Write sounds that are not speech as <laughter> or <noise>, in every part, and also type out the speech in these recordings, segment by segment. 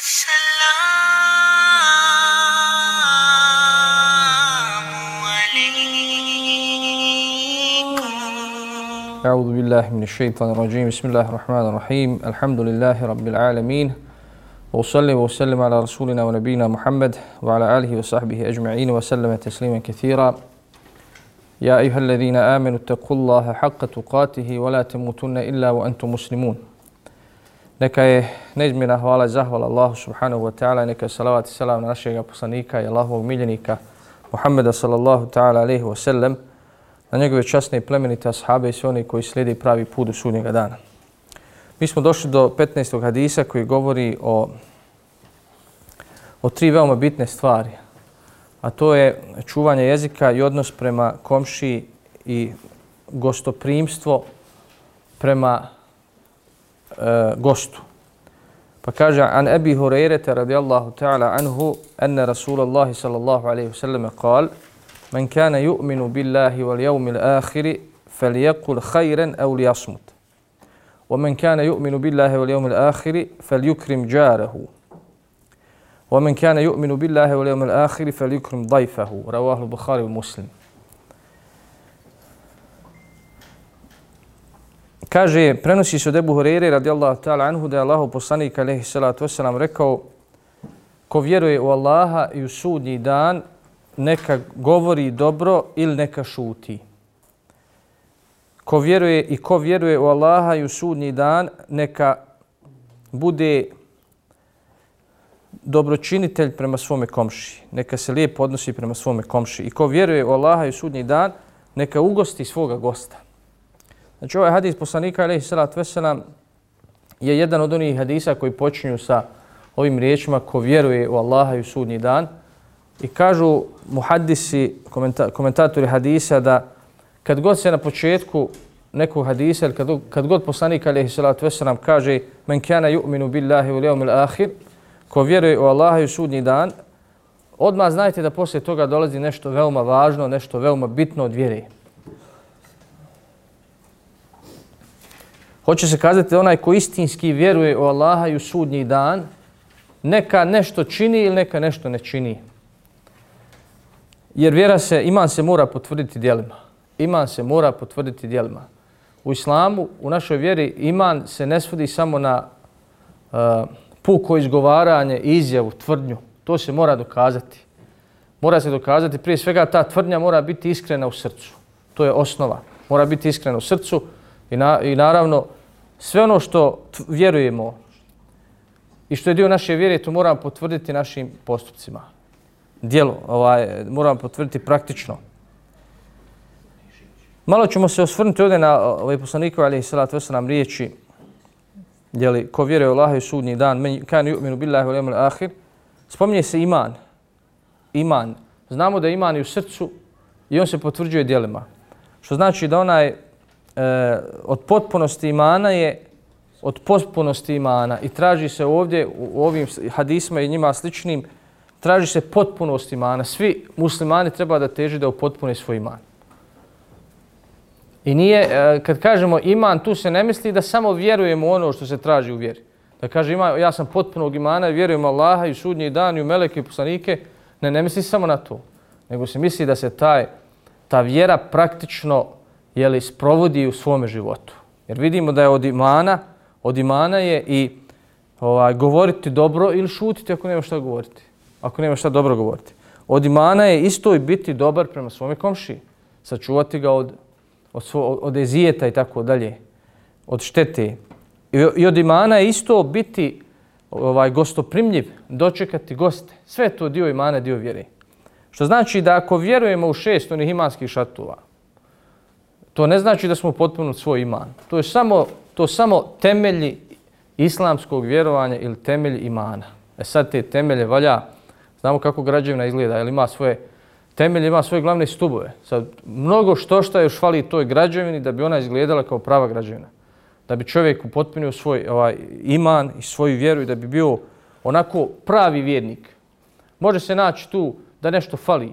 أعوذ بالله من الشيطان الرجيم. بسم الله الرحمن الرحيم. الحمد لله رب العالمين. وصلي وسلم على رسولنا ونبينا محمد وعلى آله وصحبه أجمعين وسلم تسليما كثيرا. يا أيها الذين آمنوا اتقوا الله حق تقاته ولا تموتن إلا وأنتم مسلمون. Neka je neizmjena hvala i zahvala Allahu subhanahu wa ta'ala, neka je salavat i salam na našeg poslanika i Allahovog miljenika Muhammeda sallallahu ta'ala alaihi wa sallam, na njegove časne i plemenite ashabe i sve oni koji slijedi pravi put u sudnjega dana. Mi smo došli do 15. hadisa koji govori o, o tri veoma bitne stvari, a to je čuvanje jezika i odnos prema komši i gostoprimstvo prema gostu. Pa kaže, an Ebi Hurerete radijallahu ta'ala anhu, enne Rasulallah sallallahu alaihi wasallam kal, men kane ju'minu billahi wal jevmil ahiri, fel jekul hajren au li jasmut. ومن كان يؤمن بالله واليوم الآخر فليكرم جاره ومن كان يؤمن بالله واليوم الآخر فليكرم ضيفه رواه البخاري ومسلم Kaže, prenosi se od Ebu Horeire radijallahu ta'ala anhu da je Allah poslanik alaihi salatu wasalam rekao ko vjeruje u Allaha i u sudnji dan neka govori dobro ili neka šuti. Ko vjeruje i ko vjeruje u Allaha i u sudnji dan neka bude dobročinitelj prema svome komši. Neka se lijepo odnosi prema svome komši. I ko vjeruje u Allaha i u sudnji dan neka ugosti svoga gosta. Znači ovaj hadis poslanika alaihi salatu veselam je jedan od onih hadisa koji počinju sa ovim riječima ko vjeruje u Allaha i u sudnji dan. I kažu muhaddisi, komenta, komentatori hadisa da kad god se na početku nekog hadisa ili kad, kad god poslanik alaihi salatu veselam kaže men kana yu'minu billahi u lijomil ahir, ko vjeruje u Allaha i u sudnji dan, odmah znajte da poslije toga dolazi nešto veoma važno, nešto veoma bitno od vjere. Hoće se kazati da onaj ko istinski vjeruje u Allaha i u sudnji dan, neka nešto čini ili neka nešto ne čini. Jer vjera se, iman se mora potvrditi dijelima. Iman se mora potvrditi dijelima. U islamu, u našoj vjeri, iman se ne svodi samo na uh, puko izgovaranje, izjavu, tvrdnju. To se mora dokazati. Mora se dokazati, prije svega ta tvrdnja mora biti iskrena u srcu. To je osnova. Mora biti iskrena u srcu i, na, i naravno sve ono što vjerujemo i što je dio naše vjere, to moramo potvrditi našim postupcima dijelo, ovaj, moram potvrditi praktično. Malo ćemo se osvrnuti ovdje na ovaj poslanikov, ali salatu wasalam, riječi, jeli, ko vjeruje u Allah i sudnji dan, men kan yu'minu billahi wal yawmil akhir, spominje se iman. Iman. Znamo da iman je u srcu i on se potvrđuje djelima. Što znači da onaj e, od potpunosti imana je od potpunosti imana i traži se ovdje u ovim hadisma i njima sličnim traži se potpunost imana. Svi muslimani treba da teži da upotpune svoj iman. I nije, e, kad kažemo iman, tu se ne misli da samo vjerujemo ono što se traži u vjeri. Da kaže ima, ja sam potpunog imana i vjerujem Allaha i sudnji dan i u meleke i poslanike. Ne, ne misli samo na to. Nego se misli da se taj, ta vjera praktično jeli, sprovodi u svome životu. Jer vidimo da je od imana, od imana je i ovaj, govoriti dobro ili šutiti ako nema šta govoriti ako nema šta dobro govoriti. Od imana je isto i biti dobar prema svome komši. Sačuvati ga od, od, svo, od ezijeta i tako dalje. Od štete. I, I od imana je isto biti ovaj gostoprimljiv, dočekati goste. Sve to dio imana, dio vjere. Što znači da ako vjerujemo u šest onih imanskih šatova, to ne znači da smo potpuno svoj iman. To je samo, to samo temelji islamskog vjerovanja ili temelji imana. E sad te temelje valja Znamo kako građevina izgleda, jer ima svoje temelje, ima svoje glavne stubove. Sad, mnogo što što još fali toj građevini da bi ona izgledala kao prava građevina. Da bi čovjek upotpunio svoj ovaj, iman i svoju vjeru i da bi bio onako pravi vjernik. Može se naći tu da nešto fali,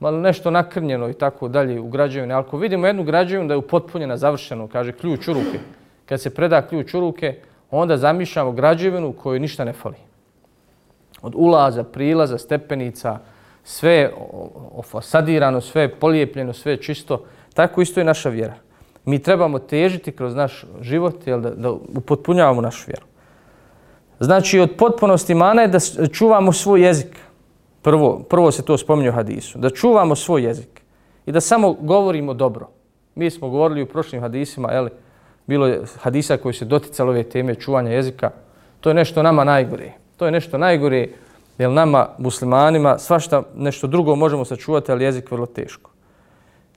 malo nešto nakrnjeno i tako dalje u građevini. Ali ako vidimo jednu građevinu da je upotpunjena, završena, kaže ključ u ruke, kad se preda ključ u ruke, onda zamišljamo građevinu koju ništa ne fali od ulaza, prilaza, stepenica, sve ofasadirano, sve polijepljeno, sve čisto. Tako isto je naša vjera. Mi trebamo težiti kroz naš život jel, da, da upotpunjavamo našu vjeru. Znači, od potpunosti mana je da čuvamo svoj jezik. Prvo, prvo se to spominje u hadisu. Da čuvamo svoj jezik i da samo govorimo dobro. Mi smo govorili u prošlim hadisima, jeli, bilo je hadisa koji se doticalo ove teme čuvanja jezika. To je nešto nama najgore. To je nešto najgore, jer nama, muslimanima, svašta nešto drugo možemo sačuvati, ali jezik vrlo teško.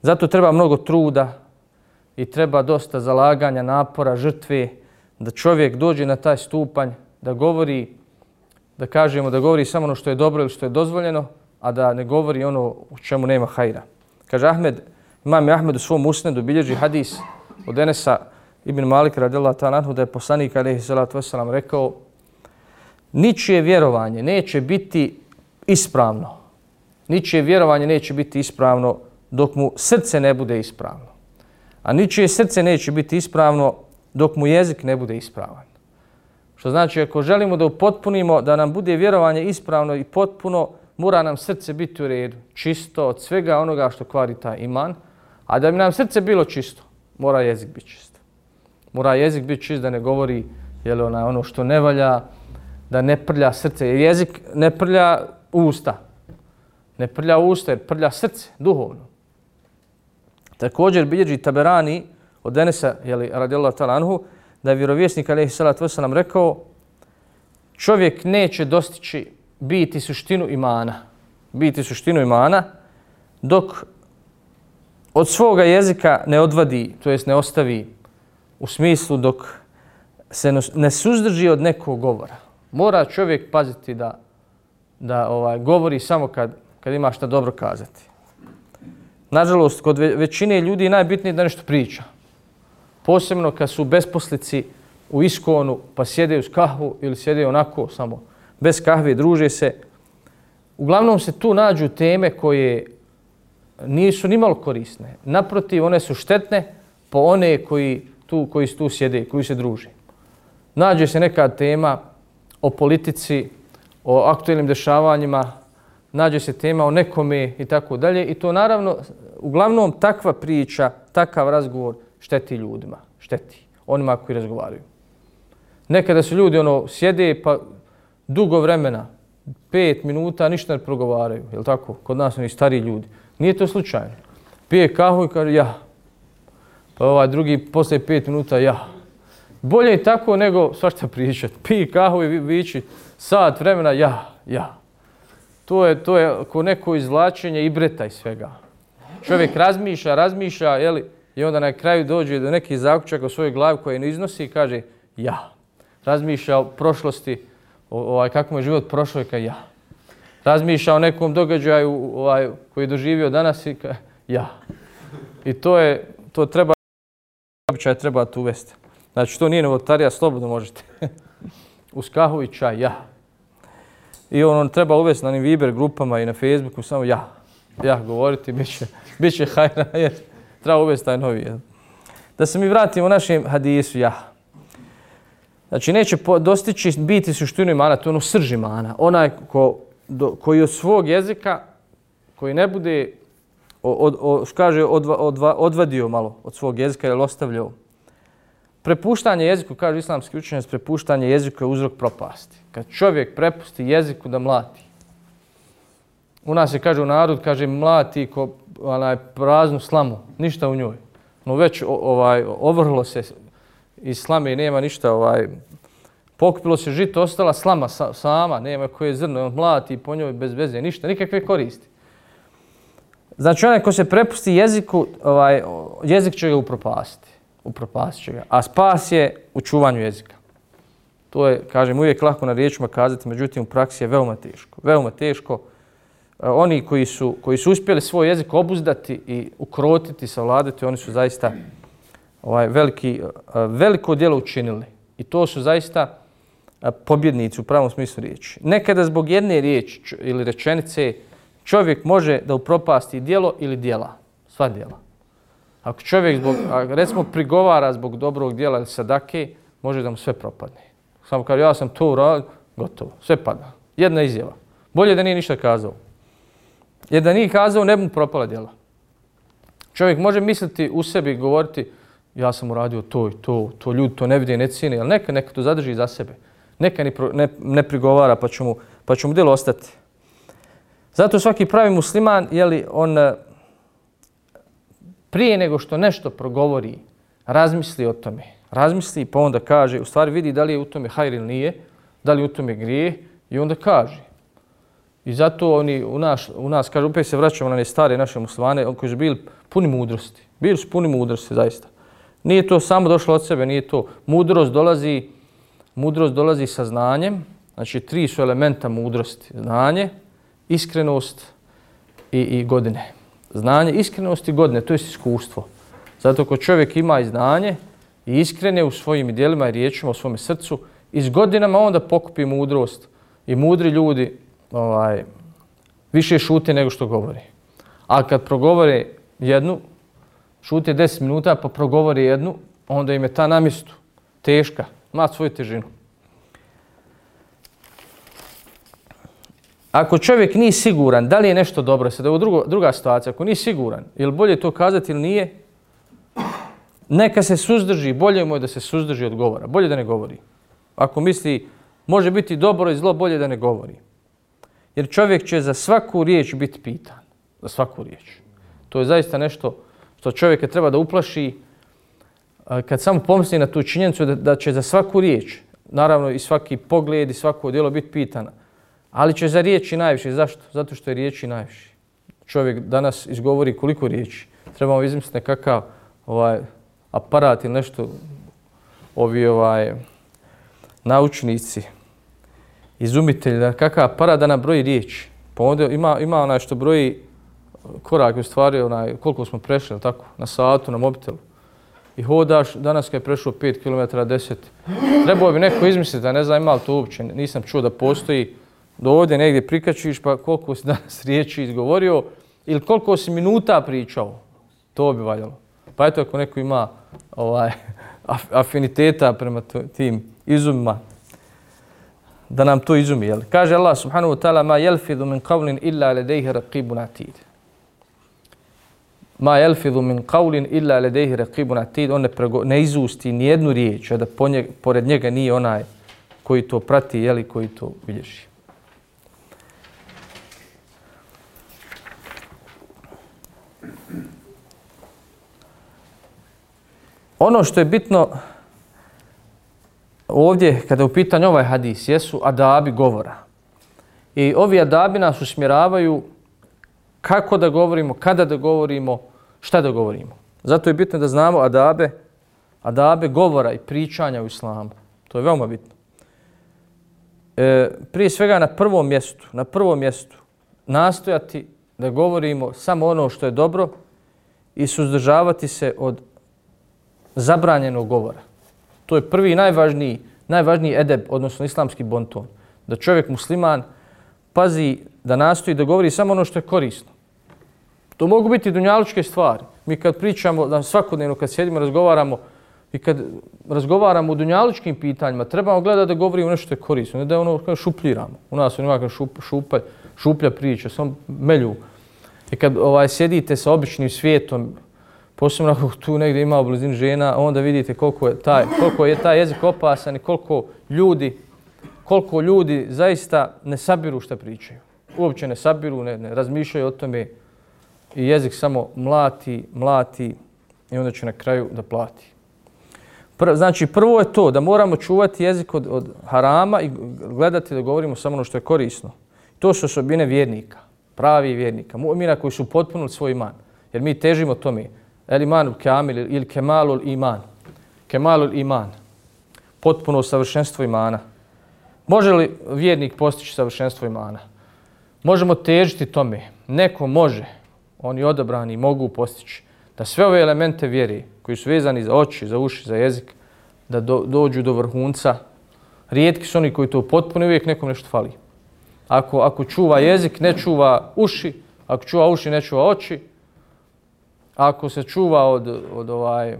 Zato treba mnogo truda i treba dosta zalaganja, napora, žrtve, da čovjek dođe na taj stupanj, da govori, da kažemo da govori samo ono što je dobro ili što je dozvoljeno, a da ne govori ono u čemu nema hajra. Kaže Ahmed, imam Ahmed u svom usnedu, bilježi hadis od Enesa ibn Malik radila ta nadhu da je poslanik alaihi salatu wasalam rekao ničije vjerovanje neće biti ispravno. Ničije vjerovanje neće biti ispravno dok mu srce ne bude ispravno. A ničije srce neće biti ispravno dok mu jezik ne bude ispravan. Što znači, ako želimo da upotpunimo, da nam bude vjerovanje ispravno i potpuno, mora nam srce biti u redu, čisto od svega onoga što kvari taj iman. A da bi nam srce bilo čisto, mora jezik biti čist. Mora jezik biti čist da ne govori je ona, ono što ne valja, da ne prlja srce. Jer jezik ne prlja usta. Ne prlja usta jer prlja srce, duhovno. Također bilježi Taberani od Denesa, jeli, radijallahu talanhu, anhu, da je vjerovjesnik alaihi salatu wasalam rekao čovjek neće dostići biti suštinu imana. Biti suštinu imana dok od svoga jezika ne odvadi, to jest ne ostavi u smislu dok se ne suzdrži od nekog govora. Mora čovjek paziti da, da ovaj govori samo kad, kad ima šta dobro kazati. Nažalost, kod većine ljudi najbitnije da nešto priča. Posebno kad su besposlici u iskonu pa sjede uz kahvu ili sjede onako samo bez kahve, druže se. Uglavnom se tu nađu teme koje nisu ni malo korisne. Naprotiv, one su štetne po one koji tu, koji tu sjede, koji se druže. Nađe se neka tema o politici, o aktuelnim dešavanjima, nađe se tema o nekome i tako dalje. I to naravno, uglavnom takva priča, takav razgovor šteti ljudima, šteti onima koji razgovaraju. Nekada su ljudi ono sjede pa dugo vremena, pet minuta, ništa ne progovaraju. Je tako? Kod nas oni stari ljudi. Nije to slučajno. Pije kahu i kaže ja. Pa ovaj drugi posle pet minuta ja. Bolje je tako nego svašta pričati. Pije kahu i vići sat vremena ja, ja. To je, to je ko neko izvlačenje i breta i svega. Čovjek razmišlja, razmišlja, jeli, i onda na kraju dođe do nekih zaključaka u svojoj glavi koje ne iznosi i kaže ja. Razmišlja o prošlosti, ovaj, kako mu je život prošao i kaže ja razmišlja o nekom događaju ovaj, koji je doživio danas i kaže ja. I to je, to treba, običaj treba tu uvesti. Znači, to nije novotarija, slobodno možete. <laughs> Uz kahu i čaj, ja. I on, on treba uvesti na Viber grupama i na Facebooku, samo ja. Ja govoriti, bit će, bit će hajna, <laughs> jer treba uvesti taj novi. Jel? Da se mi vratimo u našem hadisu, ja. Znači, neće dostići biti suštinu imana, to je ono srž imana. Onaj ko do, koji od svog jezika, koji ne bude, od, od, kaže, odva, odva, odvadio malo od svog jezika ili ostavljao, prepuštanje jeziku, kaže islamski učenjac, prepuštanje jeziku je uzrok propasti. Kad čovjek prepusti jeziku da mlati, u nas se kaže u narod, kaže mlati ko onaj, praznu slamu, ništa u njoj. No već ovaj, ovrlo se iz slame i nema ništa ovaj, pokupilo se žito, ostala slama sa, sama, nema koje zrno, on mlati po njoj bez veze, ništa, nikakve koristi. Znači onaj ko se prepusti jeziku, ovaj, jezik će ga upropasti. Upropasti će ga. A spas je u čuvanju jezika. To je, kažem, uvijek lako na riječima kazati, međutim u praksi je veoma teško. Veoma teško. E, oni koji su, koji su uspjeli svoj jezik obuzdati i ukrotiti, savladati, oni su zaista ovaj, veliki, e, veliko djelo učinili. I to su zaista e, pobjednici u pravom smislu riječi. Nekada zbog jedne riječi ili rečenice čovjek može da upropasti djelo ili djela, sva djela. Ako čovjek zbog, recimo prigovara zbog dobrog djela ili sadake, može da mu sve propadne. Samo kaže ja sam to uradio, gotovo, sve pada. Jedna izjava. Bolje da nije ništa kazao. Jer da nije kazao, ne bi mu propala djela. Čovjek može misliti u sebi govoriti ja sam uradio to i to, to ljudi to ne vidi ne cijene, ali neka, neka to zadrži za sebe. Neka ne, ne, ne prigovara pa će mu, pa će mu djelo ostati. Zato svaki pravi musliman, jeli, on eh, prije nego što nešto progovori, razmisli o tome. Razmisli pa onda kaže, u stvari vidi da li je u tome hajr ili nije, da li je u tome grije i onda kaže. I zato oni u nas, u nas kaže, opet se vraćamo na ne stare naše muslimane, koji su bili puni mudrosti. Bili su puni mudrosti, zaista. Nije to samo došlo od sebe, nije to. Mudrost dolazi, mudrost dolazi sa znanjem. Znači, tri su elementa mudrosti. Znanje, iskrenost i, i godine. Znanje, iskrenost i godine, to je iskustvo. Zato ko čovjek ima i znanje i iskrene u svojim dijelima i riječima, u svom srcu, iz godinama onda pokupi mudrost i mudri ljudi ovaj, više šute nego što govori. A kad progovore jednu, šute 10 minuta pa progovori jednu, onda im je ta namistu teška, ima svoju težinu. Ako čovjek nije siguran da li je nešto dobro, sada je ovo druga situacija, ako nije siguran, je li bolje to kazati ili nije, neka se suzdrži, bolje mu je da se suzdrži od govora, bolje da ne govori. Ako misli, može biti dobro i zlo, bolje da ne govori. Jer čovjek će za svaku riječ biti pitan. Za svaku riječ. To je zaista nešto što čovjeka treba da uplaši kad samo pomisli na tu činjenicu da, da će za svaku riječ, naravno i svaki pogled i svako djelo biti pitana, ali će za riječi najviše. Zašto? Zato što je riječi najviše. Čovjek danas izgovori koliko riječi. Trebamo izmisliti nekakav ovaj, aparat ili nešto ovi ovaj, naučnici, izumitelj, kakav para da nam broji riječi. Pa onda ima, ima onaj što broji korak u stvari, onaj, koliko smo prešli, tako, na satu, na mobitelu. I hodaš, danas kad je prešao 5 km, 10, trebao bi neko izmisliti, da ne znam ima li to uopće, nisam čuo da postoji, do ovdje negdje prikačiš, pa koliko si danas <laughs> riječi izgovorio, ili koliko si minuta pričao, to bi valjalo. Pa eto, ako neko ima ovaj, <laughs> afiniteta prema tim izumima, da nam to izumi. Jel? Kaže Allah subhanahu wa ta'ala, ma jelfidu min qavlin illa ledejhi raqibun atid ma jelfidu min qawlin illa ladayhi raqibun atid on ne, prego, ne izusti ni jednu riječ da po njeg, pored njega nije onaj koji to prati je li koji to bilježi Ono što je bitno ovdje, kada je u pitanju ovaj hadis, jesu adabi govora. I ovi adabi nas usmjeravaju kako da govorimo, kada da govorimo, šta da govorimo. Zato je bitno da znamo adabe, adabe govora i pričanja u islamu. To je veoma bitno. E, prije svega na prvom mjestu, na prvom mjestu nastojati da govorimo samo ono što je dobro i suzdržavati se od zabranjenog govora. To je prvi najvažniji, najvažniji edeb, odnosno islamski bonton. Da čovjek musliman pazi da nastoji da govori samo ono što je korisno. To mogu biti dunjalučke stvari. Mi kad pričamo, da svakodnevno kad sjedimo, razgovaramo i kad razgovaramo o dunjalučkim pitanjima, trebamo gledati da govorimo ono nešto što je korisno, ne da ono kao šupljiramo. U nas on ima šup, šupa, šuplja priča, samo melju. I kad ovaj, sjedite sa običnim svijetom, posebno ako tu negdje ima u blizini žena, onda vidite koliko je taj, koliko je taj jezik opasan i koliko ljudi, koliko ljudi zaista ne sabiru šta pričaju. Uopće ne sabiru, ne, ne razmišljaju o tome i jezik samo mlati, mlati i onda će na kraju da plati. Pr znači, prvo je to da moramo čuvati jezik od, od harama i gledati da govorimo samo ono što je korisno. To su osobine vjernika, pravi vjernika, mu'mina koji su potpunili svoj iman. Jer mi težimo tome. El iman kamil ili kemalul iman. Kemalul iman. Potpuno savršenstvo imana. Može li vjernik postići savršenstvo imana? Možemo težiti tome. Neko može oni odabrani mogu postići da sve ove elemente vjeri koji su vezani za oči, za uši, za jezik, da do, dođu do vrhunca. Rijetki su oni koji to potpuno uvijek nekom nešto fali. Ako, ako čuva jezik, ne čuva uši, ako čuva uši, ne čuva oči, ako se čuva od, od ovaj,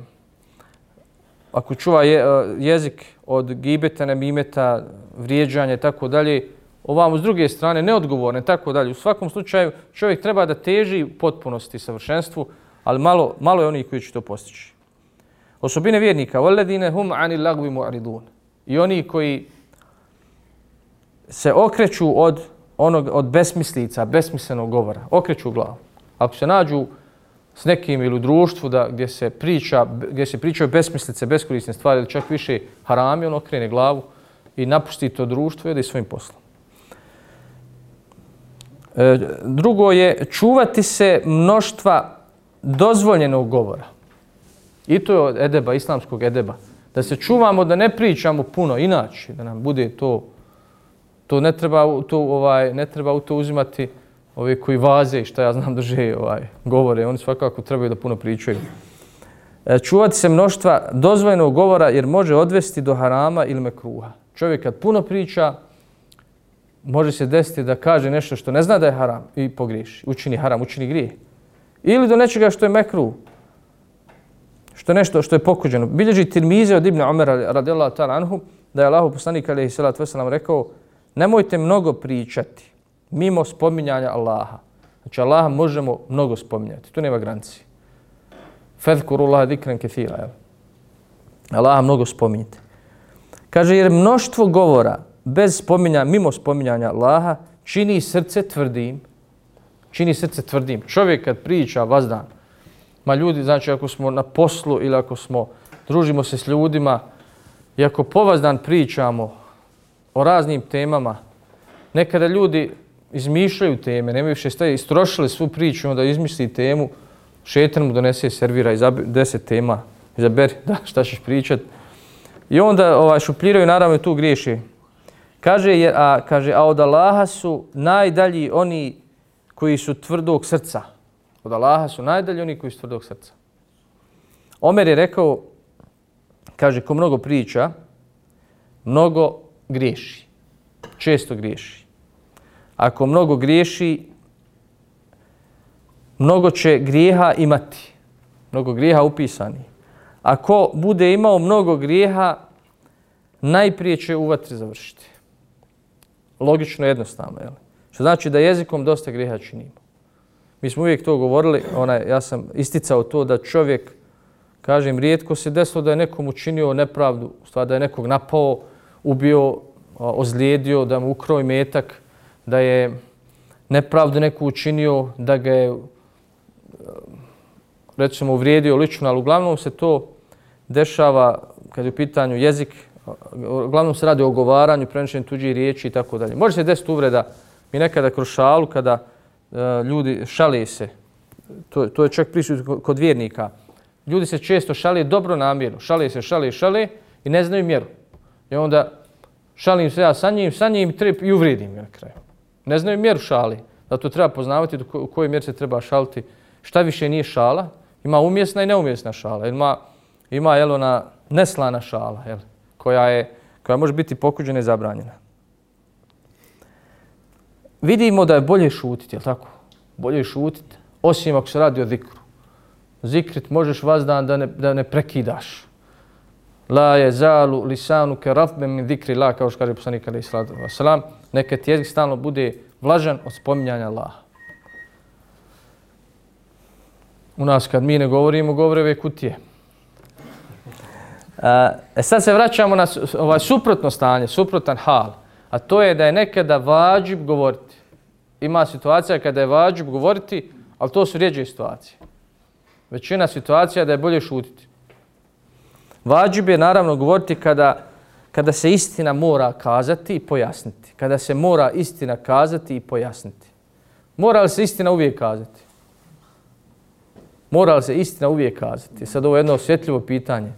ako čuva je, jezik od gibeta, nemimeta, vrijeđanja i tako dalje, ovamo s druge strane neodgovorne, tako dalje. U svakom slučaju čovjek treba da teži potpunosti savršenstvu, ali malo, malo je onih koji će to postići. Osobine vjernika, وَلَّذِينَ هُمْ عَنِ لَغْوِ مُعْرِدُونَ I oni koji se okreću od onog od besmislica, besmislenog govora, okreću glavu. Ako se nađu s nekim ili u društvu da, gdje se priča, gdje se pričaju besmislice, beskorisne stvari ili čak više harami, on okrene glavu i napusti to društvo i ide svojim poslom. E, drugo je čuvati se mnoštva dozvoljenog govora. I to je od edeba, islamskog edeba. Da se čuvamo, da ne pričamo puno inače, da nam bude to to ne treba to ovaj ne treba u to uzimati ove koji vaze i šta ja znam da ovaj govore oni svakako trebaju da puno pričaju. E, čuvati se mnoštva dozvojenog govora jer može odvesti do harama ili mekruha. Čovjek kad puno priča može se desiti da kaže nešto što ne zna da je haram i pogriješi. Učini haram učini grije. Ili do nečega što je mekruh što je nešto što je pokuđeno. Bilježi Tirmize od Ibn Omer radijallahu ta'ala anhu da je Allah poslanik alaihi salatu wasalam rekao nemojte mnogo pričati mimo spominjanja Allaha. Znači Allaha možemo mnogo spominjati. Tu nema granici. Fedhkuru Allaha dikran kethira. Jel? Allaha mnogo spominjite. Kaže, jer mnoštvo govora bez spominja, mimo spominjanja Allaha čini srce tvrdim. Čini srce tvrdim. Čovjek kad priča vazdan, ma ljudi, znači ako smo na poslu ili ako smo, družimo se s ljudima, i ako povazdan pričamo, o raznim temama. Nekada ljudi izmišljaju teme, nemaju više staje, istrošili svu priču, onda izmisli temu, šetan mu donese, servira izabir, deset tema, izaberi <laughs> da, šta ćeš pričat. I onda ovaj, šupljiraju, naravno tu griješi. Kaže, jer, a, kaže, a od Allaha su najdalji oni koji su tvrdog srca. Od Allaha su najdalji oni koji su tvrdog srca. Omer je rekao, kaže, ko mnogo priča, mnogo griješi. Često griješi. Ako mnogo griješi, mnogo će grijeha imati. Mnogo grijeha upisani. Ako bude imao mnogo grijeha, najprije će u vatri završiti. Logično jednostavno. Jel? Što znači da jezikom dosta grijeha činimo. Mi smo uvijek to govorili, onaj, ja sam isticao to da čovjek, kažem, rijetko se desilo da je nekom učinio nepravdu, stvar da je nekog napao, ubio, ozlijedio, da mu ukrao metak, da je nepravdu neku učinio, da ga je eh, recimo uvrijedio lično, ali uglavnom se to dešava kad je u pitanju jezik, eh, uglavnom se radi o ogovaranju, prenošenju tuđih riječi i tako dalje. Može se desiti uvreda, mi nekada kroz šalu, kada e, ljudi šale se, to, to je čak prisut kod vjernika, ljudi se često šale dobro namjerno, šale se, šale, šale i ne znaju mjeru. I onda šalim se ja sa njim, sa njim trip i uvrijedim ga na kraju. Ne znaju mjeru šali. Zato treba poznavati u kojoj mjeri se treba šaliti. Šta više nije šala, ima umjesna i neumjesna šala. Ima, ima jel, ona neslana šala, jel, koja, je, koja može biti pokuđena i zabranjena. Vidimo da je bolje šutiti, jel tako? Bolje šutiti, osim ako se radi o zikru. Zikrit možeš vazdan da ne, da ne prekidaš la je zalu lisanu ke rafbe min zikri la, kao što kaže poslanik alaih sallatu wasalam, neka ti jezik stalno bude vlažan od spominjanja Allaha. U nas kad mi ne govorimo, govore ove kutije. E sad se vraćamo na ovaj suprotno stanje, suprotan hal. A to je da je nekada vađib govoriti. Ima situacija kada je vađib govoriti, ali to su rijeđe situacije. Većina situacija da je bolje šutiti. Vađib je naravno govoriti kada, kada se istina mora kazati i pojasniti. Kada se mora istina kazati i pojasniti. Mora li se istina uvijek kazati? Mora li se istina uvijek kazati? Sad ovo je jedno osjetljivo pitanje.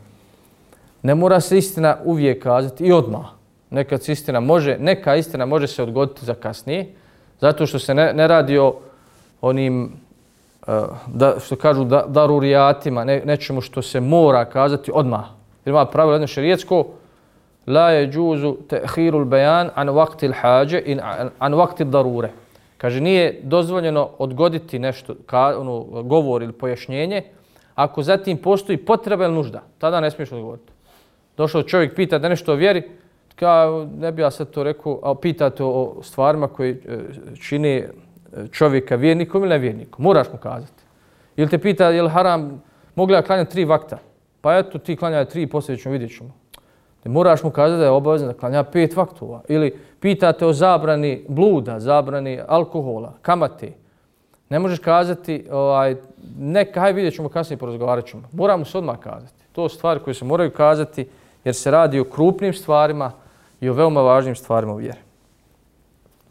Ne mora se istina uvijek kazati i odmah. Nekad se istina može, neka istina može se odgoditi za kasnije, zato što se ne, ne radi o onim Eh, da, što kažu da, darurijatima, ne, nečemu što se mora kazati odmah. Jer ima pravilo jedno šerijetsko, la je džuzu tehiru bayan an vakti hađe in an vakti darure. Kaže, nije dozvoljeno odgoditi nešto, ka, ono, govor ili pojašnjenje, ako zatim postoji potreba ili nužda. Tada ne smiješ odgovoriti. Došao čovjek pita da nešto vjeri, Kao, ne bi ja sad to rekao, a pitate o stvarima koje eh, čini čovjeka vjernikom ili nevjernikom. Moraš mu kazati. Ili te pita je li haram, mogli ja klanjati tri vakta? Pa eto, ti klanjaj tri, poslije ćemo vidjet ćemo. Ne moraš mu kazati da je obavezno da klanja pet vaktova. Ili pitate o zabrani bluda, zabrani alkohola, kamate. Ne možeš kazati, ovaj, neka, hajde vidjet ćemo kasnije, porazgovarat ćemo. Moramo se odmah kazati. To su stvari koje se moraju kazati jer se radi o krupnim stvarima i o veoma važnim stvarima u vjeri.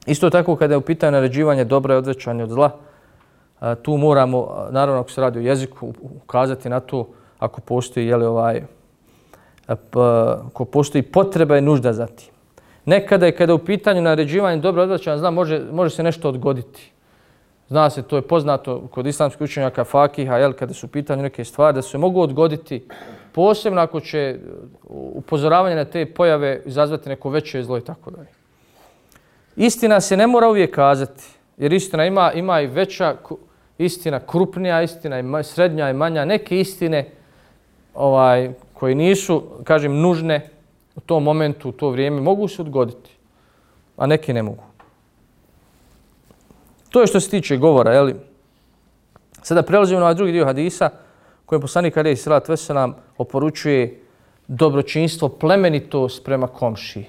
Isto tako kada je u pitanju naređivanje dobra i odvećanje od zla, tu moramo, naravno ako se radi o jeziku, ukazati na to ako postoji, jeli, ovaj, ako postoji potreba i nužda za tim. Nekada je kada je u pitanju naređivanje dobra i odvećanje zla, može, može se nešto odgoditi. Zna se, to je poznato kod islamskih učenjaka Fakiha, jel, kada su pitanje neke stvari, da se mogu odgoditi, posebno ako će upozoravanje na te pojave izazvati neko veće zlo i tako dalje. Istina se ne mora uvijek kazati, jer istina ima, ima i veća istina, krupnija istina, i srednja i manja. Neke istine ovaj, koje nisu, kažem, nužne u tom momentu, u to vrijeme, mogu se odgoditi, a neke ne mogu. To je što se tiče govora, jeli? Sada prelazimo na ovaj drugi dio hadisa, kojem poslanik Ali Isra Tvesa nam oporučuje dobročinstvo, plemenitost prema komšiji.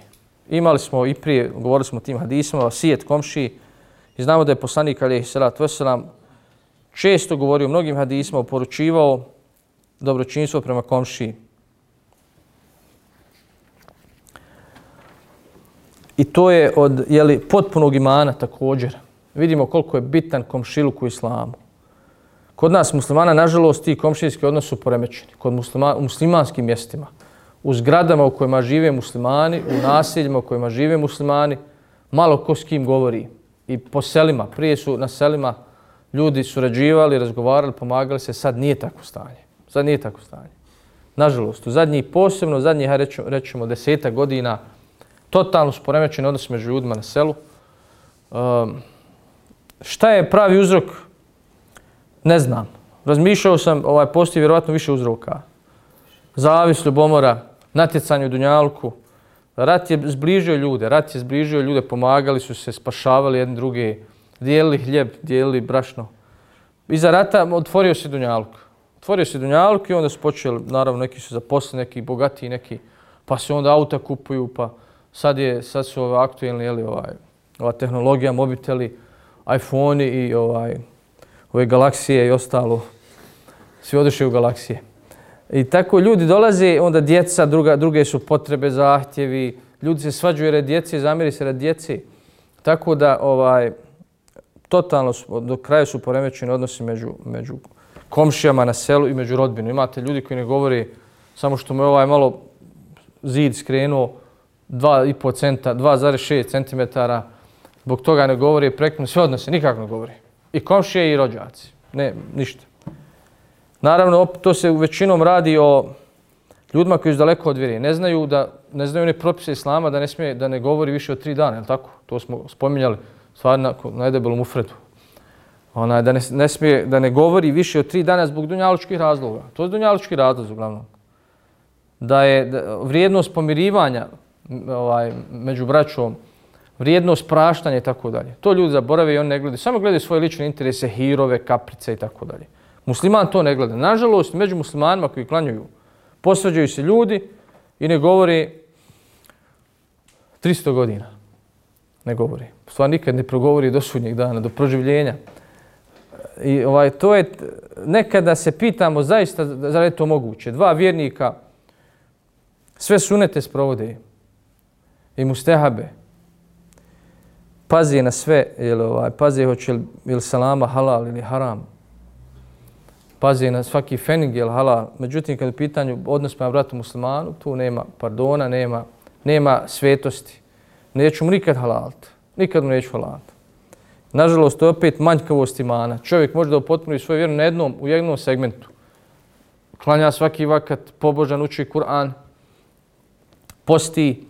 Imali smo i prije, govorili smo o tim hadisima, o sijet komši. I znamo da je poslanik Ali Isilat Veselam često govorio o mnogim hadisima, oporučivao dobročinstvo prema komši. I to je od jeli, potpunog imana također vidimo koliko je bitan komšiluk u islamu. Kod nas muslimana, nažalost, ti komšijski odnos su poremećeni. Kod muslima, u muslimanskim mjestima, u zgradama u kojima žive muslimani, u naseljima u kojima žive muslimani, malo ko s kim govori. I po selima, prije su na selima ljudi surađivali, razgovarali, pomagali se, sad nije tako stanje. Sad nije tako stanje. Nažalost, u zadnjih, posebno u zadnjih, rećemo, rećemo, deseta godina, totalno su poremećeni odnos među ljudima na selu. Um, Šta je pravi uzrok? Ne znam. Razmišljao sam, ovaj, postoji vjerovatno više uzroka. Zavis, ljubomora, natjecanje u Dunjalku. Rat je zbližio ljude, rat je zbližio ljude, pomagali su se, spašavali jedni druge, dijelili hljeb, dijelili brašno. Iza rata otvorio se Dunjalku. Otvorio se Dunjalku i onda su počeli, naravno, neki su zaposleni, neki bogatiji, neki, pa se onda auta kupuju, pa sad, je, sad su ove aktuelni, jeli, ovaj, ova tehnologija, mobiteli, iPhone i ovaj, ove galaksije i ostalo. Svi oduše u galaksije. I tako ljudi dolaze, onda djeca, druga, druge su potrebe, zahtjevi. Ljudi se svađuju red djece, zamiri se red djece. Tako da ovaj totalno do kraja su poremećeni odnosi među, među komšijama na selu i među rodbinu. Imate ljudi koji ne govori samo što mu je ovaj malo zid skrenuo 2,5 centa, 2,6 centimetara, Zbog toga ne govori prekno sve odnose, nikako ne govori. I komšije i rođaci. Ne, ništa. Naravno, to se u većinom radi o ljudima koji su daleko od vjeri. Ne znaju da ne znaju ne propise islama da ne smije da ne govori više od tri dana, je tako? To smo spominjali stvar na, na ufredu. Ona da ne, ne smije da ne govori više od tri dana zbog dunjalučkih razloga. To je dunjalučki razlog uglavnom. Da je da, vrijednost pomirivanja ovaj, među braćom, vrijednost praštanja i tako dalje. To ljudi zaborave i oni ne gledaju. Samo gledaju svoje lične interese, hirove, kaprice i tako dalje. Musliman to ne gleda. Nažalost, među muslimanima koji klanjuju, posvađaju se ljudi i ne govori 300 godina. Ne govori. Stvar nikad ne progovori do sudnjeg dana, do proživljenja. I ovaj, to je, nekada se pitamo zaista zar je to moguće. Dva vjernika sve sunete sprovode i mustehabe, pazi na sve, jel, ovaj, pazi hoće li, li salama halal ili haram paze na svaki fening, jel halal. Međutim, kad u pitanju odnos prema bratu muslimanu, tu nema pardona, nema, nema svetosti. Neću mu nikad halalit. Nikad mu neću halalit. Nažalost, to je opet manjkavost imana. Čovjek može da upotpuni svoju vjeru na jednom, u jednom segmentu. Klanja svaki vakat, pobožan, uči Kur'an, posti,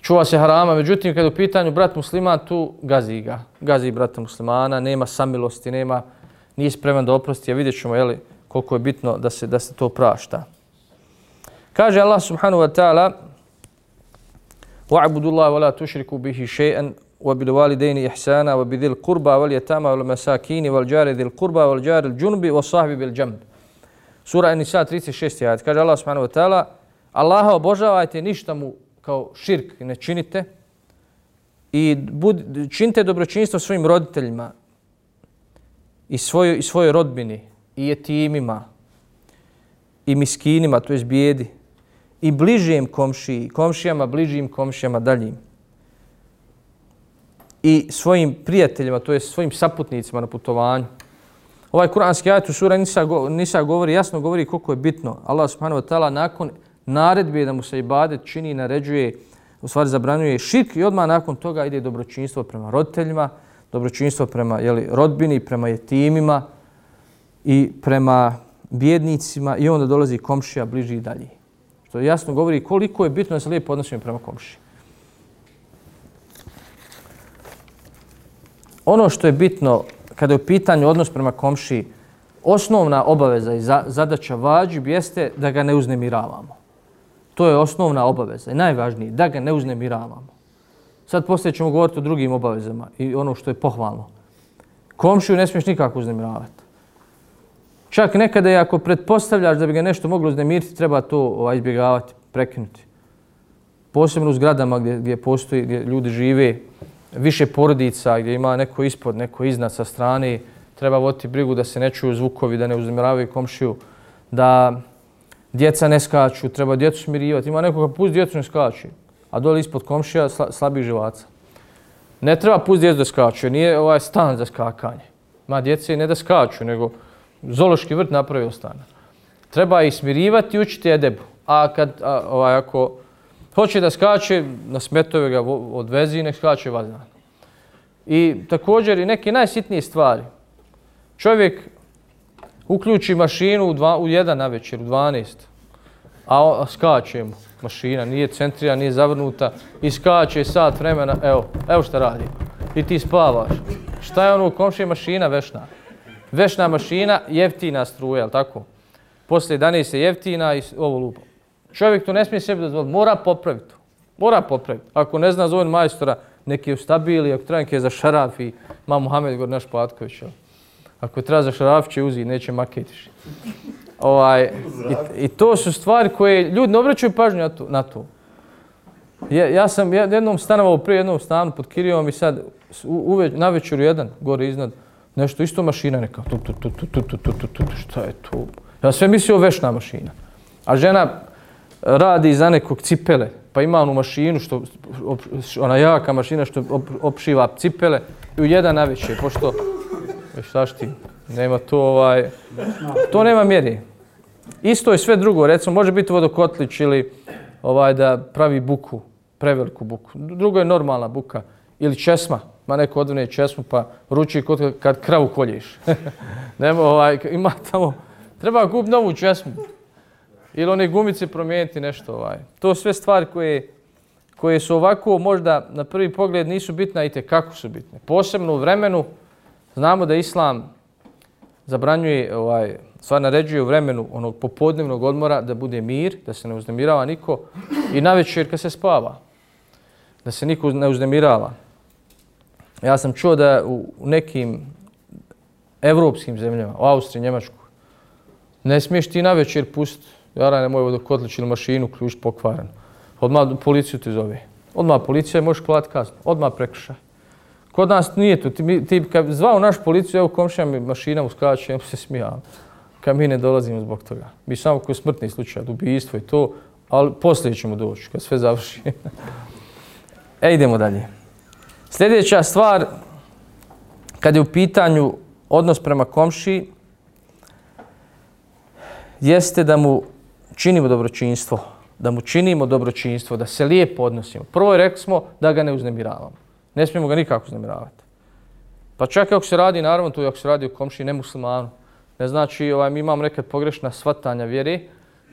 čuva se harama, međutim kada u pitanju brat musliman tu gazi ga, gazi brata muslimana, nema samilosti, nema, nije spreman da oprosti, a vidjet ćemo jeli, koliko je bitno da se, da se to prašta. Kaže Allah subhanahu wa ta'ala وَعْبُدُ اللَّهِ وَلَا تُشْرِكُوا بِهِ شَيْئًا وَبِلْوَالِدَيْنِ إِحْسَانًا وَبِذِي الْقُرْبَى وَالْيَتَامَى وَالْمَسَاكِينِ وَالْجَارِ ذِي الْقُرْبَى وَالْجَارِ الْجُنُبِ وَالصَّحْبِ بِالْجَنْبِ Sura An-Nisa 36. ajet. Kaže Allah subhanahu wa ta'ala Allaha obožavajte, ništa mu kao širk ne činite i bud, činite dobročinstvo svojim roditeljima i svojoj, i svojoj rodbini i jetimima i miskinima, to je bijedi i bližim komšiji, komšijama, bližim komšijama, daljim i svojim prijateljima, to je svojim saputnicima na putovanju. Ovaj kuranski ajet u sura Nisa, Nisa govori, jasno govori koliko je bitno. Allah subhanahu wa ta'ala nakon naredbe da mu se ibadet čini, naređuje, u stvari zabranjuje širk i odmah nakon toga ide dobročinstvo prema roditeljima, dobročinstvo prema jeli, rodbini, prema jetimima i prema bjednicima i onda dolazi komšija bliži i dalje. Što jasno govori koliko je bitno da se lijepo odnosimo prema komšiji. Ono što je bitno kada je u pitanju odnos prema komšiji, osnovna obaveza i zadaća vađib jeste da ga ne uznemiravamo. To je osnovna obaveza i najvažnije, da ga ne uznemiravamo. Sad poslije ćemo govoriti o drugim obavezama i ono što je pohvalno. Komšiju ne smiješ nikako uznemiravati. Čak nekada i ako pretpostavljaš da bi ga nešto moglo uznemiriti, treba to ovaj, izbjegavati, prekinuti. Posebno u zgradama gdje, gdje postoji, gdje ljudi žive, više porodica, gdje ima neko ispod, neko iznad sa strane, treba voditi brigu da se ne čuju zvukovi, da ne uznemiravaju komšiju, da djeca ne skaču, treba djecu smirivati. Ima nekoga, pusti djecu ne skači, a dole ispod komšija slabih živaca. Ne treba pusti djecu da skaču, nije ovaj stan za skakanje. Ma djece ne da skaču, nego zološki vrt napravio stan. Treba ih smirivati i učiti edebu. A kad, a, ovaj, ako hoće da skače, na smetove ga odvezi i nek skače vazdan. I također i neke najsitnije stvari. Čovjek uključi mašinu u, dva, u jedan na večer, u 12, a skače mu mašina, nije centrija, nije zavrnuta iskače sat vremena, evo, evo šta radi. I ti spavaš. Šta je ono u komšije mašina vešna? Vešna mašina, jeftina struja, ali tako? Poslije 11 je jeftina i ovo lupa. Čovjek to ne smije sebi dozvoliti, mora popraviti. to. Mora popraviti. Ako ne zna zovem majstora, neki je ustabili, ako treba neki za šaraf i ma Muhammed Gor naš Patković. Ako treba za šaraf će uzi, neće maketiš. Ovaj, i, I to su stvari koje ljudi ne obraćaju pažnju na to. Na to. Ja, ja sam jednom stanovao prije jednom stanu pod Kirijom i sad uveć, na večeru jedan gore iznad nešto isto mašina neka. Tu, tu, tu, tu, tu, tu, tu, tu, tu, šta je to? Ja sve mislio vešna mašina. A žena radi za nekog cipele, pa ima onu mašinu, što, ona jaka mašina što opšiva cipele i u jedan na večer, pošto, šta šti nema to ovaj, to nema mjeri. Isto je sve drugo, recimo može biti vodokotlić ili ovaj da pravi buku, preveliku buku. Drugo je normalna buka ili česma, ma neko odvne česmu pa ruči kod kad kravu kolješ. <laughs> Nemo, ovaj, ima tamo, treba kup novu česmu. Ili one gumice promijeniti nešto. Ovaj. To sve stvari koje, koje su ovako možda na prvi pogled nisu bitne, i kako su bitne. Posebno u vremenu znamo da Islam zabranjuje, ovaj, stvar naređuje u vremenu onog popodnevnog odmora da bude mir, da se ne uznemirava niko i na večer kad se spava, da se niko ne uznemirava. Ja sam čuo da u nekim evropskim zemljama, u Austriji, Njemačku, ne smiješ ti na večer pustiti Jara, nemoj vodokotlić ili mašinu, ključ pokvaran. Odmah policiju ti zove. Odmah policija možeš platiti kaznu. Odmah prekršaj. Kod nas nije to. Ti, ti kad zvao naš policiju, evo komšija mi mašina uskače, ja se smijao. Kad mi ne dolazimo zbog toga. Mi samo koji smrtni slučaj, ubijstvo i to, ali poslije ćemo doći, kad sve završi. <laughs> e, idemo dalje. Sljedeća stvar, kad je u pitanju odnos prema komšiji, jeste da mu činimo dobročinstvo, da mu činimo dobročinstvo, da se lijepo odnosimo. Prvo je rekli smo da ga ne uznemiravamo. Ne smijemo ga nikako uznemiravati. Pa čak i ako se radi, naravno, tu ako se radi o komši nemuslimanu, ne znači, ovaj, mi imamo nekad pogrešna svatanja vjeri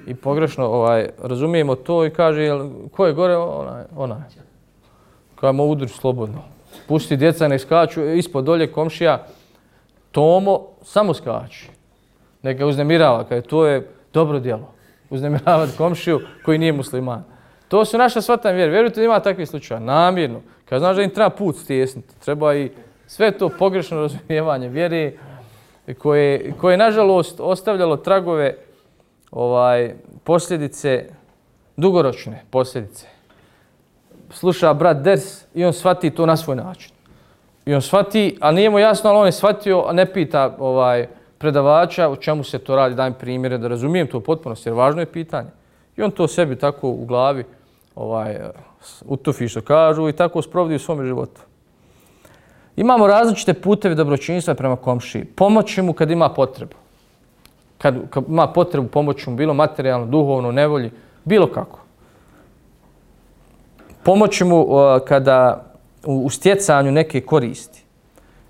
i pogrešno ovaj, razumijemo to i kaže, jel, ko je gore? Onaj. onaj. Kaj mu udri slobodno. Pusti djeca, ne skaču ispod dolje komšija. Tomo samo skači. Neka uznemirava, kaj to je dobro djelo uznemiravati komšiju koji nije musliman. To su naša svatanja vjere. Vjerujte, ima takvi slučaja. Namjerno. Kad znaš da im treba put stjesniti, treba i sve to pogrešno razumijevanje vjere koje, koje nažalost ostavljalo tragove ovaj posljedice, dugoročne posljedice. Sluša brat Ders i on shvati to na svoj način. I on shvati, a nije mu jasno, ali on je shvatio, a ne pita ovaj, predavača o čemu se to radi, dajem primjere da razumijem to potpuno, jer važno je pitanje. I on to sebi tako u glavi ovaj, utofi što kažu i tako sprovodi u svome životu. Imamo različite puteve dobročinstva prema komšiji. Pomoći mu kad ima potrebu. Kad, kad ima potrebu pomoći mu, bilo materijalno, duhovno, nevolji, bilo kako. Pomoći mu uh, kada u, u stjecanju neke koristi.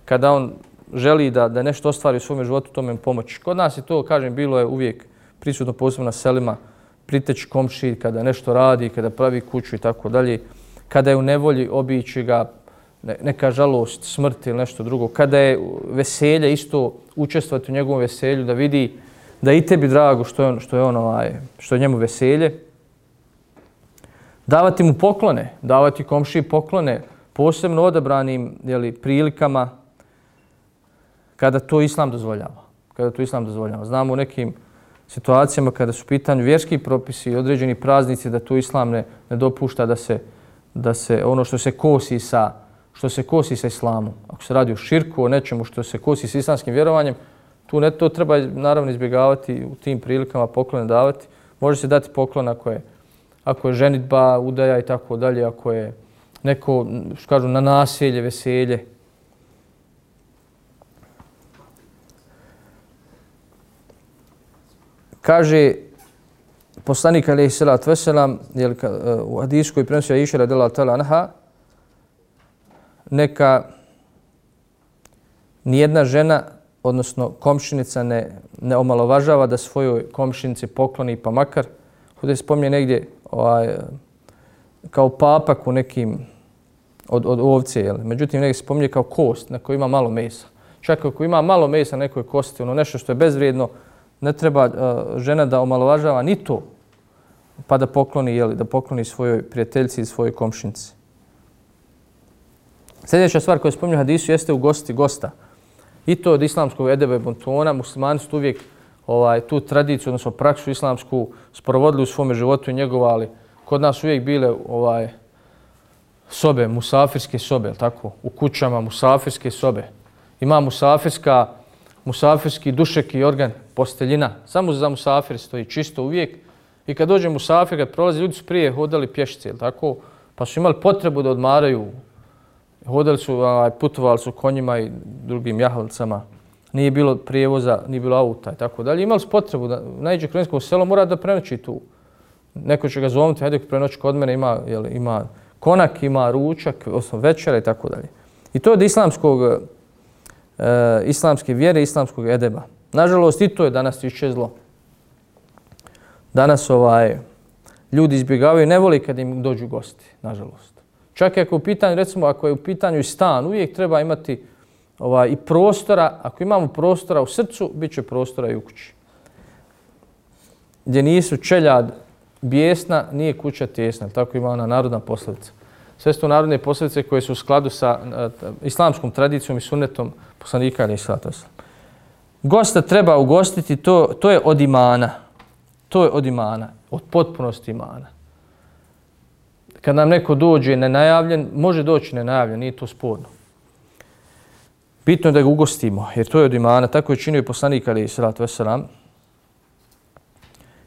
Kada on želi da, da nešto ostvari u svom životu, tome mu pomoći. Kod nas je to, kažem, bilo je uvijek prisutno posebno na selima, priteći komši kada nešto radi, kada pravi kuću i tako dalje. Kada je u nevolji obići ga neka žalost, smrt ili nešto drugo. Kada je veselje, isto učestvovati u njegovom veselju, da vidi da i tebi drago što je, on, što je, on, ovaj, što je njemu veselje. Davati mu poklone, davati komši poklone, posebno odabranim jeli, prilikama, kada to islam dozvoljava. Kada to islam dozvoljava. Znamo u nekim situacijama kada su pitanju vjerski propisi i određeni praznici da to islam ne, ne dopušta da se, da se ono što se kosi sa što se kosi sa islamom. Ako se radi o širku, o nečemu što se kosi sa islamskim vjerovanjem, tu ne to treba naravno izbjegavati u tim prilikama poklone davati. Može se dati poklon ako je, ako je ženitba, udaja i tako dalje, ako je neko, što kažu, na naselje, veselje, Kaže poslanik alaihi salatu veselam, jel eh, u hadisu prenosi Aisha radila tala anha neka nijedna žena odnosno komšinica ne, ne omalovažava da svojoj komšinici pokloni pa makar ovdje je spomnje negdje ovaj, kao papak u nekim od, od ovce. Jel? Međutim, negdje se spomnje kao kost na kojoj ima malo mesa. Čak ako ima malo mesa na nekoj kosti, ono nešto što je bezvrijedno, ne treba uh, žena da omalovažava ni to, pa da pokloni, jeli, da pokloni svojoj prijateljci i svojoj komšinici. Sljedeća stvar koju spominju hadisu jeste u gosti gosta. I to od islamskog edeba i bontona. Muslimani su uvijek ovaj, tu tradiciju, odnosno praksu islamsku, sprovodili u svom životu i njegovali. Kod nas uvijek bile ovaj, sobe, musafirske sobe, tako? U kućama musafirske sobe. Ima musafirska, musafirski dušek i organ, posteljina. Samo za musafir stoji čisto uvijek. I kad dođe musafir, kad prolazi, ljudi su prije hodali pješice, tako? Pa su imali potrebu da odmaraju. Hodali su, ovaj, putovali su konjima i drugim jahalicama. Nije bilo prijevoza, nije bilo auta i tako dalje. Imali su potrebu da najđe krojensko selo, mora da prenoći tu. Neko će ga zovnuti, hajde prenoći kod mene, ima, jel, ima konak, ima ručak, osnovno večera i tako dalje. I to je od islamskog, e, islamske vjere, islamskog edeba. Nažalost, i to je danas iščezlo. Danas ovaj, ljudi izbjegavaju ne voli kad im dođu gosti, nažalost. Čak i ako u pitanju, recimo, ako je u pitanju stan, uvijek treba imati ovaj, i prostora. Ako imamo prostora u srcu, bit će prostora i u kući. Gdje nisu čeljad bijesna, nije kuća tjesna. Tako ima ona narodna poslovica. Sve su narodne poslovice koje su u skladu sa uh, islamskom tradicijom i sunnetom poslanika ili islata. gosta treba ugostiti, to, to je od imana. To je od imana, od potpunosti imana. Kad nam neko dođe nenajavljen, može doći nenajavljen, nije to sporno. Bitno je da ga ugostimo, jer to je od imana. Tako je činio i poslanik Ali Israt Veselam.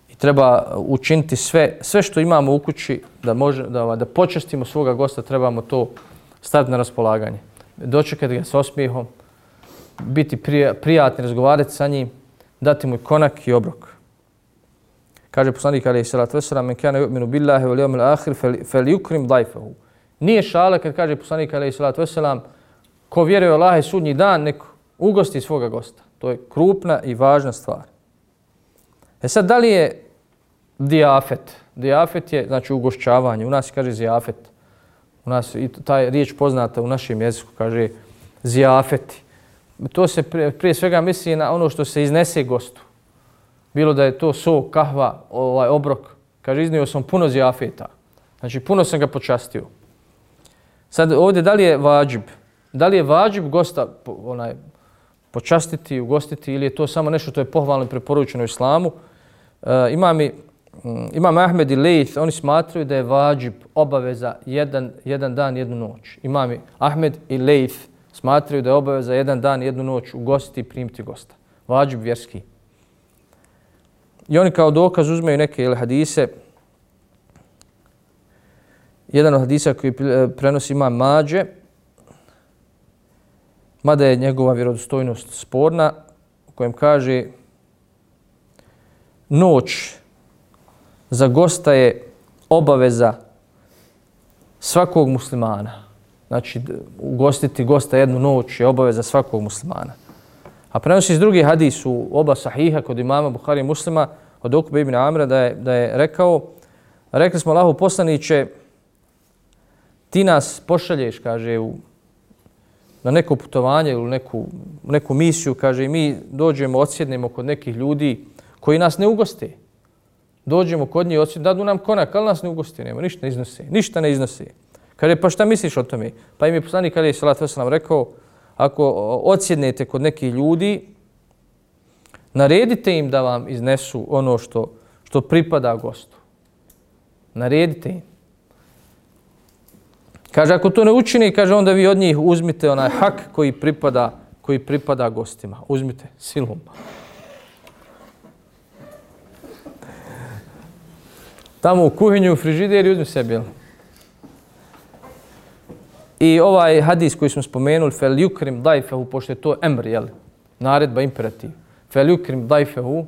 I treba učiniti sve, sve što imamo u kući da, može, da, da počestimo svoga gosta, trebamo to staviti na raspolaganje. Dočekati ga s osmijehom, biti prijatni, razgovarati sa njim, dati mu konak i obrok. Kaže poslanik alaihi salatu wasalam, men kana yu'minu billahi wal yawmil akhir falyukrim dayfahu. Nije šala kad kaže poslanik alaihi salatu wasalam, ko vjeruje u Allah i sudnji dan, nek ugosti svoga gosta. To je krupna i važna stvar. E sad, da li je diafet? Diafet je, znači, ugošćavanje. U nas se kaže zijafet. U nas i taj riječ poznata u našem jeziku kaže zijafeti to se prije svega misli na ono što se iznese gostu. Bilo da je to so, kahva, ovaj obrok. Kaže, iznio sam puno zjafeta. Znači, puno sam ga počastio. Sad ovdje, da li je vađib? Da li je vađib gosta onaj, počastiti, ugostiti ili je to samo nešto što je pohvalno i preporučeno u islamu? E, ima mi mm, Imam Ahmed i Leith, oni smatraju da je vađib obaveza jedan, jedan dan, jednu noć. Imam Ahmed i Leith smatraju da je obaveza jedan dan, jednu noć ugostiti i primiti gosta. Vađib vjerski. I oni kao dokaz uzmeju neke ili hadise. Jedan od hadisa koji eh, prenosi ima mađe, mada je njegova vjerodostojnost sporna, u kojem kaže noć za gosta je obaveza svakog muslimana. Znači, ugostiti gosta jednu noć je obaveza svakog muslimana. A prenosi iz drugi hadis u oba sahiha kod imama Buhari muslima od Ukbe ibn Amra da je, da je rekao, rekli smo Allahu poslaniće, ti nas pošalješ, kaže, u, na neko putovanje ili neku, neku misiju, kaže, i mi dođemo, odsjednemo kod nekih ljudi koji nas ne ugoste. Dođemo kod njih, odsjednemo, dadu nam konak, ali nas ne ugoste, nema, ništa ne iznose, ništa ne iznose. Kaže, pa šta misliš o tome? Pa im je poslanik Ali Salat Veselam rekao, ako odsjednete kod nekih ljudi, naredite im da vam iznesu ono što, što pripada gostu. Naredite im. Kaže, ako to ne učini, kaže, onda vi od njih uzmite onaj hak koji pripada, koji pripada gostima. Uzmite silom. Tamo u kuhinju, u frižideri, uzmi sebi. Jel? I ovaj hadis koji smo spomenuli, fel yukrim dajfehu, pošto je to emr, jel? naredba, imperativ. Fel yukrim dajfehu,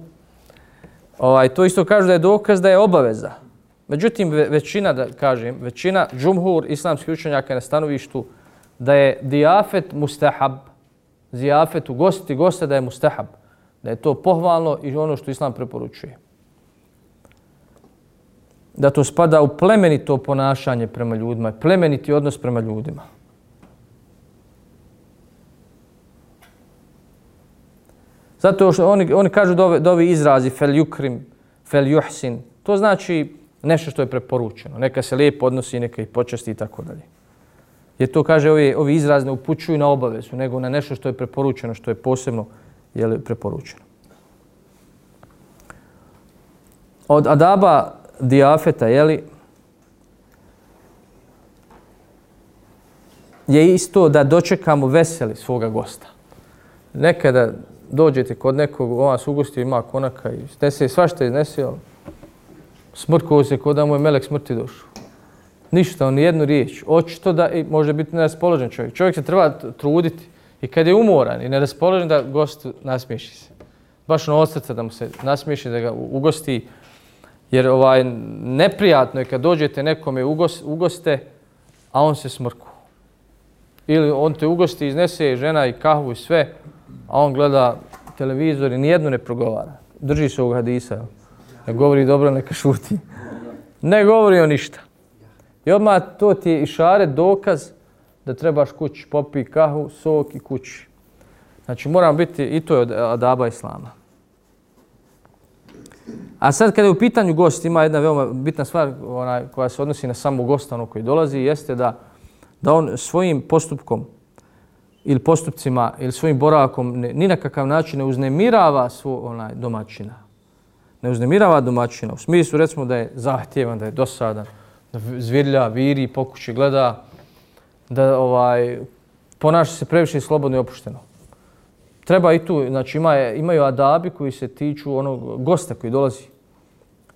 ovaj, to isto kaže da je dokaz da je obaveza. Međutim, većina, da kažem, većina džumhur islamskih učenjaka je na stanovištu da je dijafet mustahab, zijafet u gosti gosta da je mustahab. Da je to pohvalno i ono što islam preporučuje da to spada u plemenito ponašanje prema ljudima, plemeniti odnos prema ljudima. Zato što oni, oni kažu da ovi, da ovi izrazi fel yukrim, fel yuhsin, to znači nešto što je preporučeno. Neka se lijepo odnosi, neka ih počasti i tako dalje. Jer to kaže ovi, ovi izrazi ne upućuju na obavezu, nego na nešto što je preporučeno, što je posebno je preporučeno. Od adaba dijafeta, jeli, je isto da dočekamo veseli svoga gosta. Nekada dođete kod nekog, on vas ugosti ima konaka i snese, svašta iznese, ali smrkovo se kod da mu je melek smrti došao. Ništa, on jednu riječ. Očito da i može biti neraspoložen čovjek. Čovjek se treba truditi i kad je umoran i neraspoložen da gostu nasmiješi se. Baš ono od da mu se nasmiješi, da ga ugosti. Jer ovaj neprijatno je kad dođete nekome ugoste, a on se smrku. Ili on te ugosti, iznese žena i kahvu i sve, a on gleda televizor i nijedno ne progovara. Drži se ovog hadisa. Ne govori dobro, neka šuti. Ne govori o ništa. I odmah to ti je i šare dokaz da trebaš kući popi kahu, sok i kući. Znači moram biti, i to je od adaba islama. A sad kada je u pitanju gost, ima jedna veoma bitna stvar ona, koja se odnosi na samog gosta ono koji dolazi, jeste da, da on svojim postupkom ili postupcima ili svojim boravkom ne, ni na kakav način ne uznemirava svoj onaj domaćina. Ne uznemirava domaćina. U smislu recimo da je zahtjevan, da je dosadan, da zvirlja, viri, pokući, gleda, da ovaj ponaša se previše slobodno i opušteno treba i tu, znači ima, imaju adabi koji se tiču onog gosta koji dolazi.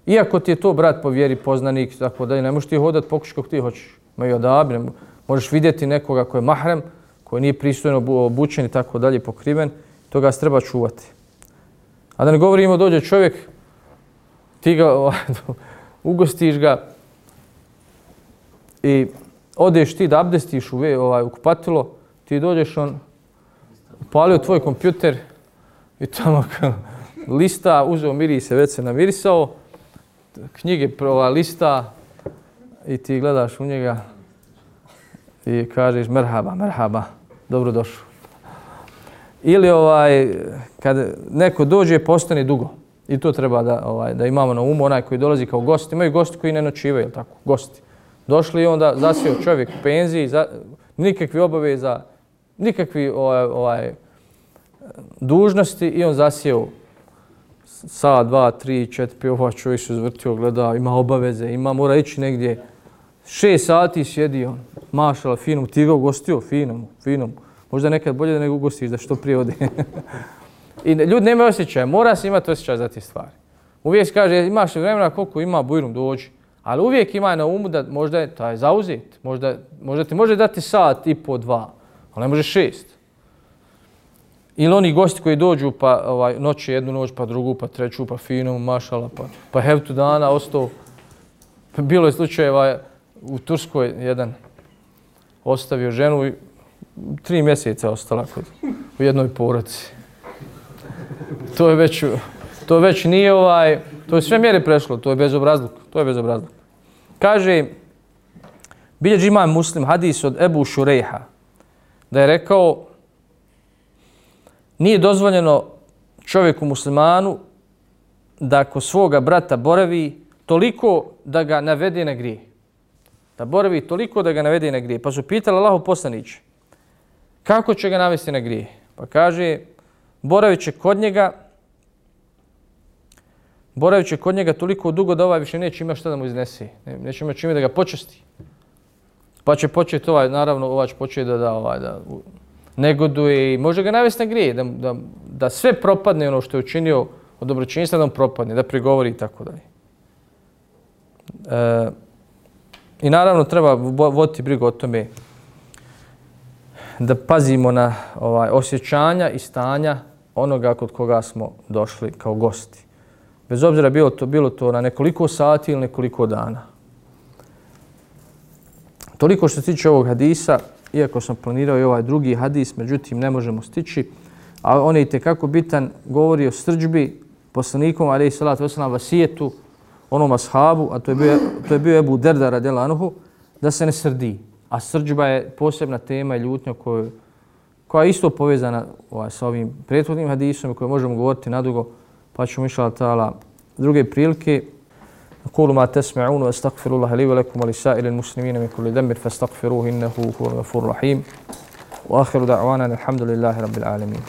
Iako ti je to brat po vjeri, poznanik, tako da ne možeš ti hodati pokuš kako ti hoćeš. Imaju adabi, ne možeš vidjeti nekoga koji je mahrem, koji nije pristojno obučen i tako dalje, pokriven, toga se treba čuvati. A da ne govorimo, dođe čovjek, ti ga <laughs> ovaj, ugostiš ga i odeš ti da abdestiš u, ovaj, u kupatilo, ti dođeš, on upalio tvoj kompjuter i tamo lista, uzeo mirise, već se namirisao, knjige prova lista i ti gledaš u njega i kažeš merhaba, merhaba, dobro došao. Ili ovaj, kad neko dođe, postane dugo. I to treba da, ovaj, da imamo na umu, onaj koji dolazi kao gost. Imaju gosti koji ne noćivaju, tako, gosti. Došli i onda zasio čovjek u penziji, za, nikakvi obaveza, nikakvi ovaj, ovaj, dužnosti i on zasjeo sa dva, tri, četiri, pio, ovaj čovjek se zvrtio, gleda, ima obaveze, ima, mora ići negdje. Šest sati sjedi on, mašala, fino, ti ga ugostio, fino, fino. Možda nekad bolje da ne ugostiš, da što prije ode. <laughs> I ljudi nema osjećaja, mora se imati osjećaj za te stvari. Uvijek kaže, imaš vremena koliko ima bujrum, dođi. Ali uvijek ima na umu da možda je taj zauzet, možda, možda ti može dati sat i po dva, ali ne može šest. Ili oni gosti koji dođu pa ovaj, noći jednu noć, pa drugu, pa treću, pa finu, mašala, pa, pa hevtu dana ostao. Bilo je slučajeva u Turskoj jedan ostavio ženu i tri mjeseca ostala kod, u jednoj porodci. To je već, to već nije ovaj, to je sve mjere prešlo, to je bezobrazluk, to je bezobrazluk. Kaže, bilježi imam muslim hadis od Ebu Šurejha, da je rekao, nije dozvoljeno čovjeku muslimanu da ako svoga brata boravi toliko da ga navede na grije. Da boravi toliko da ga navede na grije. Pa su pitali Allahu poslanić, kako će ga navesti na grije? Pa kaže, boravit će kod njega, boravit će kod njega toliko dugo da ovaj više neće ima šta da mu iznesi. Neće ima čime da ga počesti. Pa će početi ovaj, naravno, ovaj će početi da, da, ovaj, da negoduje i može ga navesti na grije, da, da, da sve propadne ono što je učinio od dobročinjstva, da on propadne, da prigovori i tako dalje. E, I naravno treba voditi brigu o tome da pazimo na ovaj osjećanja i stanja onoga kod koga smo došli kao gosti. Bez obzira bilo to, bilo to na nekoliko sati ili nekoliko dana. Toliko što se tiče ovog hadisa, iako sam planirao i ovaj drugi hadis, međutim ne možemo stići, a on je i tekako bitan, govori o srđbi poslanikom, ali i salatu wasalam, vasijetu, onom ashabu, a to je bio, to je bio Ebu Derda radijala da se ne srdi. A srđba je posebna tema i ljutnja koju, koja je isto povezana ovaj, sa ovim prethodnim hadisom koje možemo govoriti nadugo, pa ćemo išla tala druge prilike. أقول ما تسمعون وأستغفر الله لي ولكم ولسائر المسلمين من كل ذنب فاستغفروه إنه هو الغفور الرحيم. وآخر دعوانا الحمد لله رب العالمين.